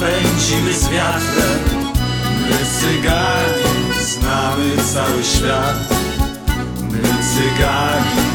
pędzimy z wiatrem. My cyganie znamy cały świat. My cygani